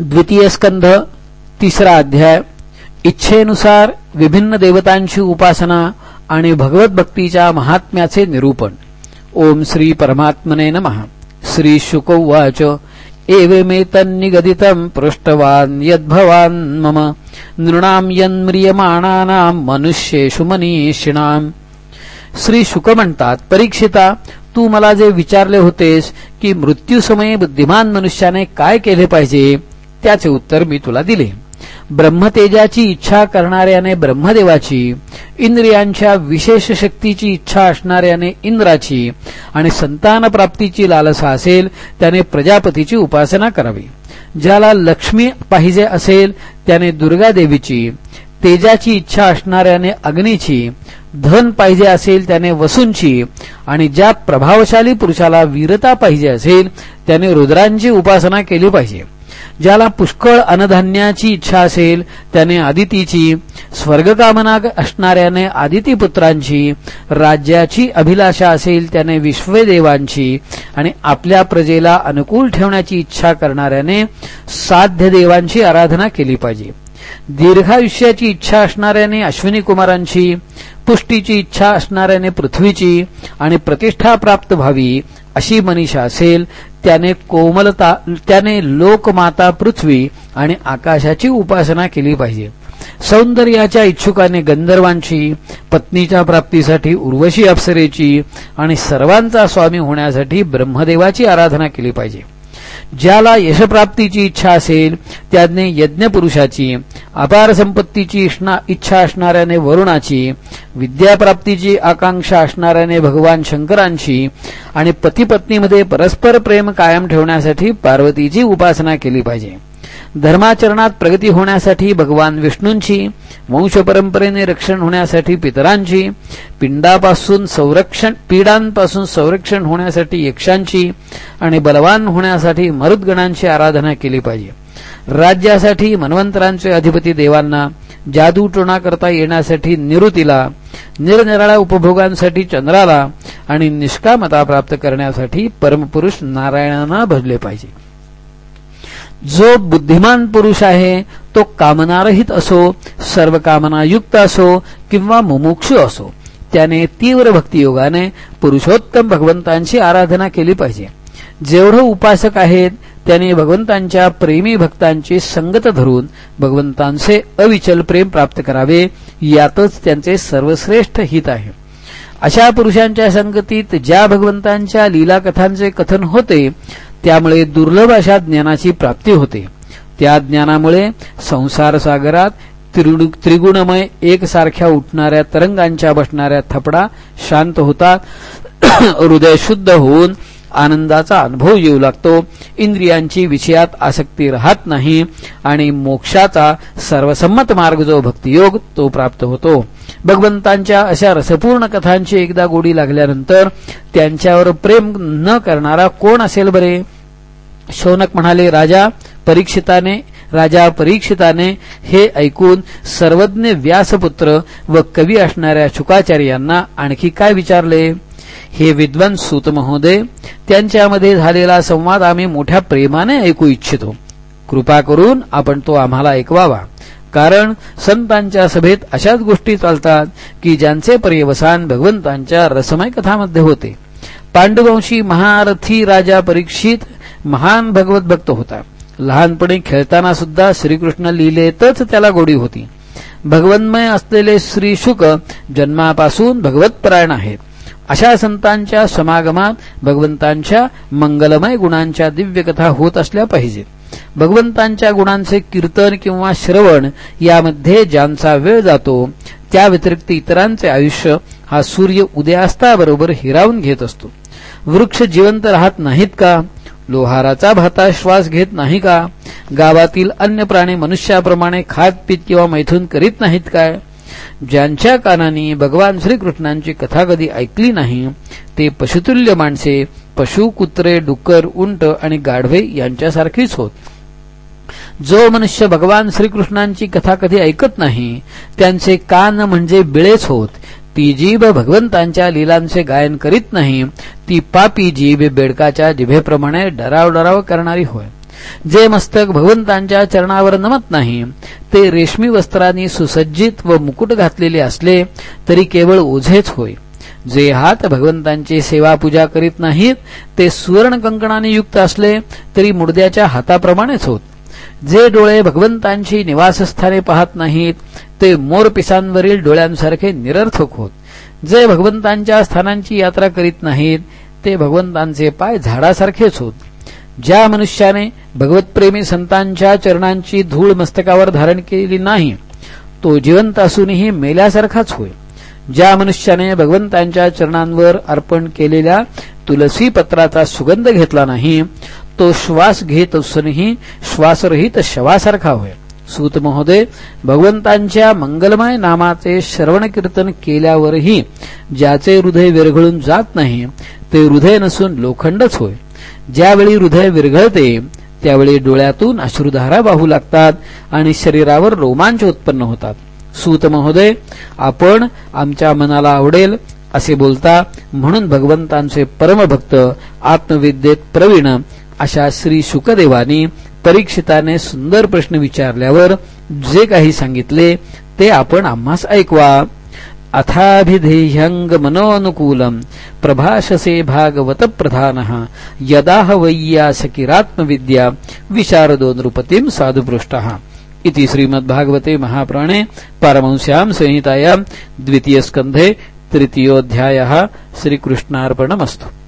द्वितीय स्कंध तिसरा अध्याय. इच्छेनुसार विभिन्न देवतांची उपासना आणि भगवत भक्तीच्या महात्म्याचे निरूपण. ओम श्री परमात्मने नमः. श्री शुकवाच. एवमेतन्निगदितं पृष्टवान् यद्भवान् मम. नृणां यन्म्रियमाणानां मनुष्येषु मनीषिणाम्. श्री शुक म्हणतात परीक्षिता तू मला जे विचारले होतेस की मृत्यूसमयी बुद्धिमान मनुष्याने काय केले पाहिजे? त्याचे उत्तर मी तुला दिले. ब्रह्मतेजाची इच्छा करणाऱ्याने ब्रह्मदेवाची इंद्रियांच्या विशेष शक्तीची इच्छा असणाऱ्याने इंद्राची आणि संतान प्राप्तीची लालसा असेल त्याने प्रजापतीची उपासना करावी. ज्याला लक्ष्मी पाहिजे असेल त्याने दुर्गादेवीची तेजाची इच्छा असणाऱ्याने अग्नीची धन पाहिजे असेल त्याने वसूंची आणि ज्या प्रभावशाली पुरुषाला वीरता पाहिजे असेल त्याने रुद्रांची उपासना केली पाहिजे. ज्याला पुष्कळ अन्नधान्याची इच्छा असेल त्याने आदितीची स्वर्गकामना असणाऱ्याने आदिती पुत्रांची राज्याची अभिलाषा असेल त्याने विश्वदेवांची आणि आपल्या प्रजेला अनुकूल ठेवण्याची इच्छा करणाऱ्याने साध्य देवांची आराधना केली पाहिजे. दीर्घायुष्याची इच्छा असणाऱ्याने अश्विनी कुमारांची पुष्टीची इच्छा असणाऱ्याने पृथ्वीची आणि प्रतिष्ठा प्राप्त व्हावी अशी मनीषा असेल त्याने कोमलता त्याने लोकमाता पृथ्वी आणि आकाशाची उपासना केली पाहिजे. सौंदर्याच्या इच्छुकाने गंधर्वांची पत्नीच्या प्राप्तीसाठी उर्वशी अप्सरेची आणि सर्वांचा स्वामी होण्यासाठी ब्रह्मदेवाची आराधना केली पाहिजे. ज्याला यशप्राप्तीची इच्छा असेल त्याने यज्ञपुरुषाची अपार संपत्तीची इच्छा असणाऱ्याने वरुणाची विद्याप्राप्तीची आकांक्षा असणाऱ्याने भगवान शंकरांची आणि पतीपत्नीमध्ये परस्पर प्रेम कायम ठेवण्यासाठी पार्वतीची उपासना केली पाहिजे. धर्माचरणात प्रगती होण्यासाठी भगवान विष्णूंची वंशपरंपरेने रक्षण होण्यासाठी पितरांची पिंडापासून संरक्षण पीडांपासून संरक्षण होण्यासाठी यक्षांची आणि बलवान होण्यासाठी मरुद्गणांची आराधना केली पाहिजे. राज्यासाठी मनवंतरांचे अधिपती देवांना जादू टोणा करता येण्यासाठी निरुतीला निरनिराळ्या उपभोगांसाठी चंद्राला आणि निष्कामता प्राप्त करण्यासाठी परमपुरुष नारायणांना भजले पाहिजे. जो बुद्धिमान पुरुष आहे तो कामनारहित असो सर्व कामनायुक्त असो किंवा मुमुक्षु असो त्याने तीव्र भक्तियोगाने पुरुषोत्तम भगवंतांची आराधना केली पाहिजे. जेवढं उपासक आहेत त्याने भगवंतांच्या प्रेमी भक्तांची संगत धरून भगवंतांचे अविचल प्रेम प्राप्त करावे यातच त्यांचे सर्वश्रेष्ठ हित आहे. अशा पुरुषांच्या संगतीत ज्या भगवंतांच्या लीला कथांचे कथन होते त्यामुळे दुर्लभ अशा ज्ञानाची प्राप्ती होते. त्या ज्ञानामुळे संसार सागरात त्रिगुणमय एकसारख्या उठणाऱ्या तरंगांच्या बसणाऱ्या थपडा शांत होतात हृदय शुद्ध होऊन आनंदाचा अनुभव येऊ लागतो. इंद्रियांची विषयात आसक्ती राहत नाही आणि मोक्षाचा सर्वसंमत मार्ग जो भक्तियोग तो प्राप्त होतो. भगवंतांच्या अशा रसपूर्ण कथांची एकदा गोडी लागल्यानंतर त्यांच्यावर प्रेम न करणारा कोण असेल बरे? शौनक म्हणाले राजा परीक्षिताने राजा परीक्षिताने हे ऐकून सर्वज्ञ व्यासपुत्र व कवी असणाऱ्या शुकाचार्यांना आणखी काय विचारले? हे विद्वान सूत महोदय त्यांच्यामध्ये झालेला संवाद आम्ही मोठ्या प्रेमाने ऐकू इच्छितो. कृपा करून आपण तो आम्हाला ऐकवावा. कारण संतांच्या सभेत अशाच गोष्टी चालतात की ज्यांचे पर्यवसान भगवंतांच्या रसमय कथामध्ये होते. पांडुवंशी महारथी राजा परीक्षित महान भगवत भक्त होता. लहानपणी खेळताना सुद्धा श्रीकृष्ण लिहिलेतच त्याला गोडी होती. भगवन्मय असलेले श्री शुक जन्मापासून भगवतपरायण आहेत. अशा संतांच्या समागमात भगवंतांच्या मंगलमय गुणांच्या दिव्यकथा होत असल्या पाहिजेत भगवंतांच्या गुणांचे कीर्तन किंवा श्रवण यामध्ये ज्यांचा वेळ जातो त्या व्यतिरिक्त इतरांचे आयुष्य हा सूर्य उदयास्ताबरोबर हिरावून घेत असतो. वृक्ष जिवंत राहत नाहीत का? लोहाराचा भाता श्वास घेत नाही का? गावातील अन्य प्राणी मनुष्याप्रमाणे खात पीत किंवा मैथून करीत नाहीत काय? ज्यांच्या कानाने भगवान श्रीकृष्णांची कथा कधी ऐकली नाही ते पशुतुल्य माणसे पशु कुत्रे डुक्कर उंट आणि गाढवे यांच्यासारखीच होत. जो मनुष्य भगवान श्रीकृष्णांची कथा कधी ऐकत नाही त्यांचे कान म्हणजे बिळेच होत. ती जीभ भगवंतांच्या लीलांचे गायन करीत नाही ती पापी जीभ बेडकाच्या जिभेप्रमाणे डराव डराव करणारी होय. जे मस्तक भगवंतांच्या चरणावर नमत नाही ते रेशमी वस्त्रांनी सुसज्जित व मुकुट घातलेले असले तरी केवळ ओझेच होय. जे हात भगवंतांची सेवा पूजा करीत नाहीत ते सुवर्ण कंकणाने युक्त असले तरी मुडद्याच्या हाताप्रमाणेच होत. जे डोळे भगवंतांची निवासस्थाने पाहत नाहीत ते मोरपिसांवरील डोळ्यांसारखे निरर्थक होत. जे भगवंतांच्या स्थानांची यात्रा करीत नाहीत ते भगवंतांचे पाय झाडासारखेच होत. ज्या मनुष्याने भगवतप्रेमी संतांच्या चरणांची धूळ मस्तकावर धारण केली नाही तो जिवंत असूनही मेल्यासारखाच होय. ज्या मनुष्याने भगवंतांच्या चरणांवर अर्पण केलेल्या तुलसी पत्राचा सुगंध घेतला नाही तो श्वास घेत असूनही श्वासरहित शवासारखा होय. सूत महोदय भगवंतांच्या मंगलमय नामाचे श्रवण कीर्तन केल्यावरही ज्याचे हृदय विरघळून जात नाही ते हृदय नसून लोखंडच होय. ज्यावेळी हृदय विरघळते त्यावेळी डोळ्यातून अश्रुधारा वाहू लागतात आणि शरीरावर रोमांच उत्पन्न होतात. सूत महोदय आपण आमच्या मनाला आवडेल असे बोलता म्हणून भगवंतांचे परमभक्त आत्मविद्येत प्रवीण अशा श्री शुकदेवानी परीक्षिताने सुंदर प्रश्न विचारल्यावर जे काही सांगितले ते आपण आम्हास ऐकवा. अथाभिधेह्यंग मनोनुकूलम प्रभाषसे भागवत प्रधान यदाह वैयासकिरात्मविद्या विशारदो नृपतीम साधुपृष्ट। इति श्रीमद्भागवते महापुराणे पारमंस्यां संहितायां द्वितीयस्कन्धे तृतीयोऽध्यायः श्रीकृष्णार्पणमस्तु।